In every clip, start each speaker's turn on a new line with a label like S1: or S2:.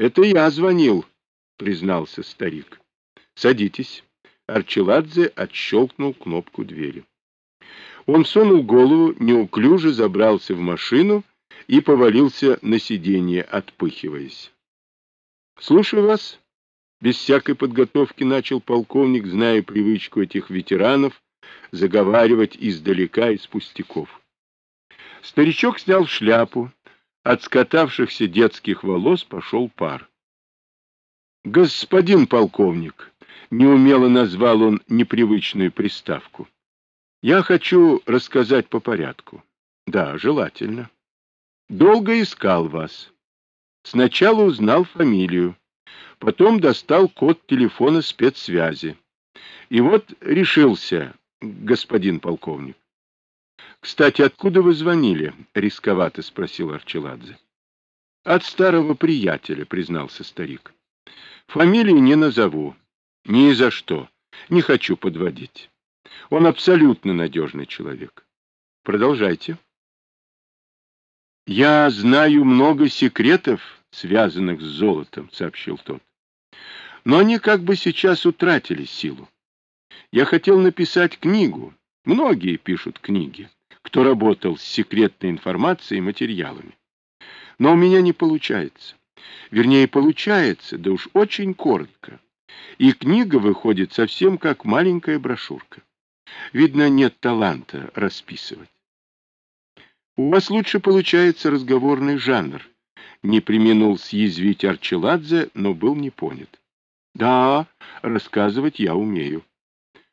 S1: Это я звонил, признался старик. Садитесь. Арчеладзе отщелкнул кнопку двери. Он сунул голову, неуклюже забрался в машину и повалился на сиденье, отпыхиваясь. — Слушаю вас. Без всякой подготовки начал полковник, зная привычку этих ветеранов заговаривать издалека из пустяков. Старичок снял шляпу. От скатавшихся детских волос пошел пар. — Господин полковник, — неумело назвал он непривычную приставку, — я хочу рассказать по порядку. Да, желательно. Долго искал вас. Сначала узнал фамилию, потом достал код телефона спецсвязи. И вот решился, господин полковник. Кстати, откуда вы звонили? рисковато спросил Арчеладзе. От старого приятеля, признался старик. Фамилии не назову. Ни за что. Не хочу подводить. Он абсолютно надежный человек. Продолжайте. Я знаю много секретов, связанных с золотом, сообщил тот. Но они как бы сейчас утратили силу. Я хотел написать книгу. Многие пишут книги, кто работал с секретной информацией и материалами. Но у меня не получается. Вернее, получается, да уж очень коротко. И книга выходит совсем как маленькая брошюрка. Видно, нет таланта расписывать. У вас лучше получается разговорный жанр. Не применул съязвить Арчеладзе, но был не понят. Да, рассказывать я умею.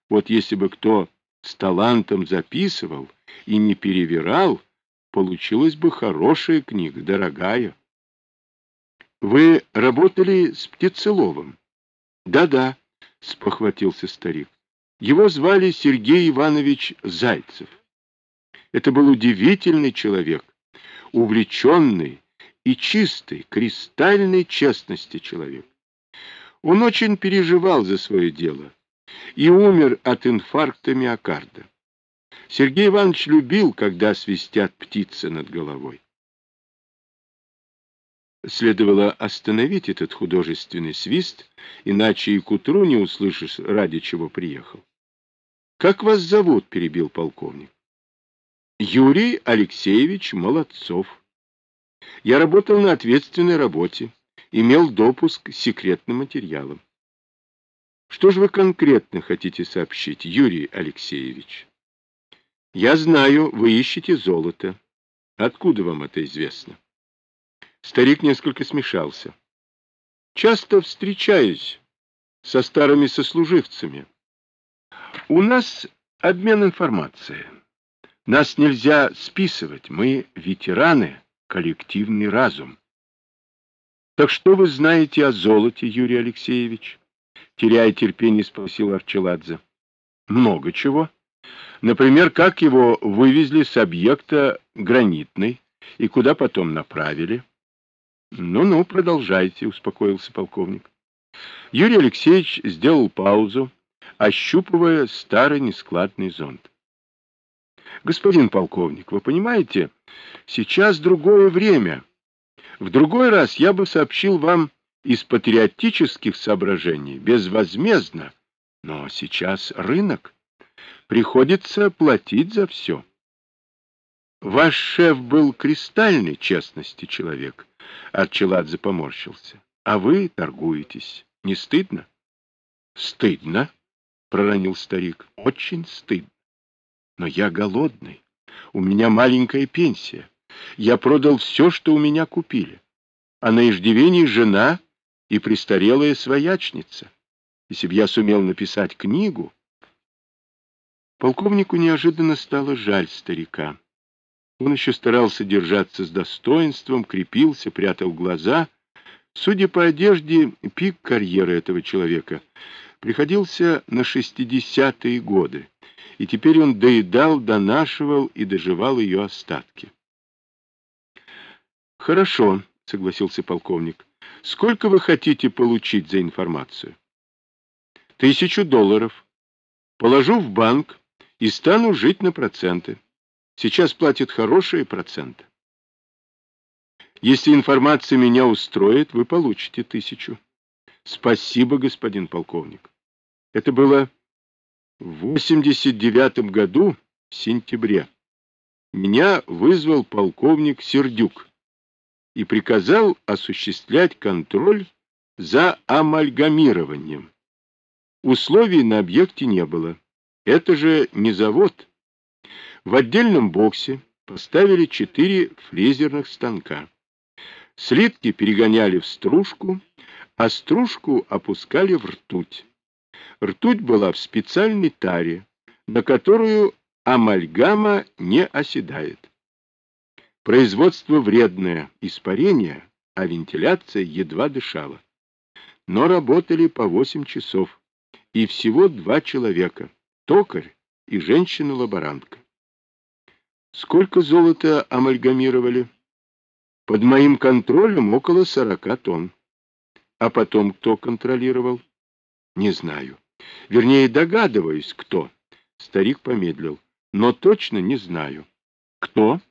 S1: Вот если бы кто с талантом записывал и не перевирал, получилась бы хорошая книга, дорогая. Вы работали с Птицеловым? Да-да, спохватился старик. Его звали Сергей Иванович Зайцев. Это был удивительный человек, увлеченный и чистый, кристальной честности человек. Он очень переживал за свое дело и умер от инфаркта миокарда. Сергей Иванович любил, когда свистят птицы над головой. Следовало остановить этот художественный свист, иначе и к утру не услышишь, ради чего приехал. — Как вас зовут? — перебил полковник. — Юрий Алексеевич Молодцов. Я работал на ответственной работе, имел допуск к секретным материалам. Что же вы конкретно хотите сообщить, Юрий Алексеевич? Я знаю, вы ищете золото. Откуда вам это известно? Старик несколько смешался. Часто встречаюсь со старыми сослуживцами. У нас обмен информацией. Нас нельзя списывать, мы ветераны, коллективный разум. Так что вы знаете о золоте, Юрий Алексеевич? Теряя терпение, спросил Арчеладзе. Много чего. Например, как его вывезли с объекта гранитный и куда потом направили. Ну-ну, продолжайте, успокоился полковник. Юрий Алексеевич сделал паузу, ощупывая старый нескладный зонт. Господин полковник, вы понимаете, сейчас другое время. В другой раз я бы сообщил вам из патриотических соображений, безвозмездно, но сейчас рынок. Приходится платить за все. Ваш шеф был кристальной честности человек, Арчеладзе поморщился. А вы торгуетесь. Не стыдно? Стыдно, проронил старик. Очень стыдно. Но я голодный. У меня маленькая пенсия. Я продал все, что у меня купили. А на иждивении жена и престарелая своячница. Если бы я сумел написать книгу... Полковнику неожиданно стало жаль старика. Он еще старался держаться с достоинством, крепился, прятал глаза. Судя по одежде, пик карьеры этого человека приходился на шестидесятые годы, и теперь он доедал, донашивал и доживал ее остатки. «Хорошо», — согласился полковник. «Сколько вы хотите получить за информацию?» «Тысячу долларов. Положу в банк и стану жить на проценты». Сейчас платят хорошие проценты. Если информация меня устроит, вы получите тысячу. Спасибо, господин полковник. Это было в 89 году, в сентябре. Меня вызвал полковник Сердюк и приказал осуществлять контроль за амальгамированием. Условий на объекте не было. Это же не завод. В отдельном боксе поставили четыре фрезерных станка. Слитки перегоняли в стружку, а стружку опускали в ртуть. Ртуть была в специальной таре, на которую амальгама не оседает. Производство вредное, испарение, а вентиляция едва дышала. Но работали по восемь часов, и всего два человека — токарь и женщина-лаборантка. Сколько золота амальгамировали? Под моим контролем около сорока тонн. А потом кто контролировал? Не знаю. Вернее, догадываюсь, кто. Старик помедлил. Но точно не знаю. Кто?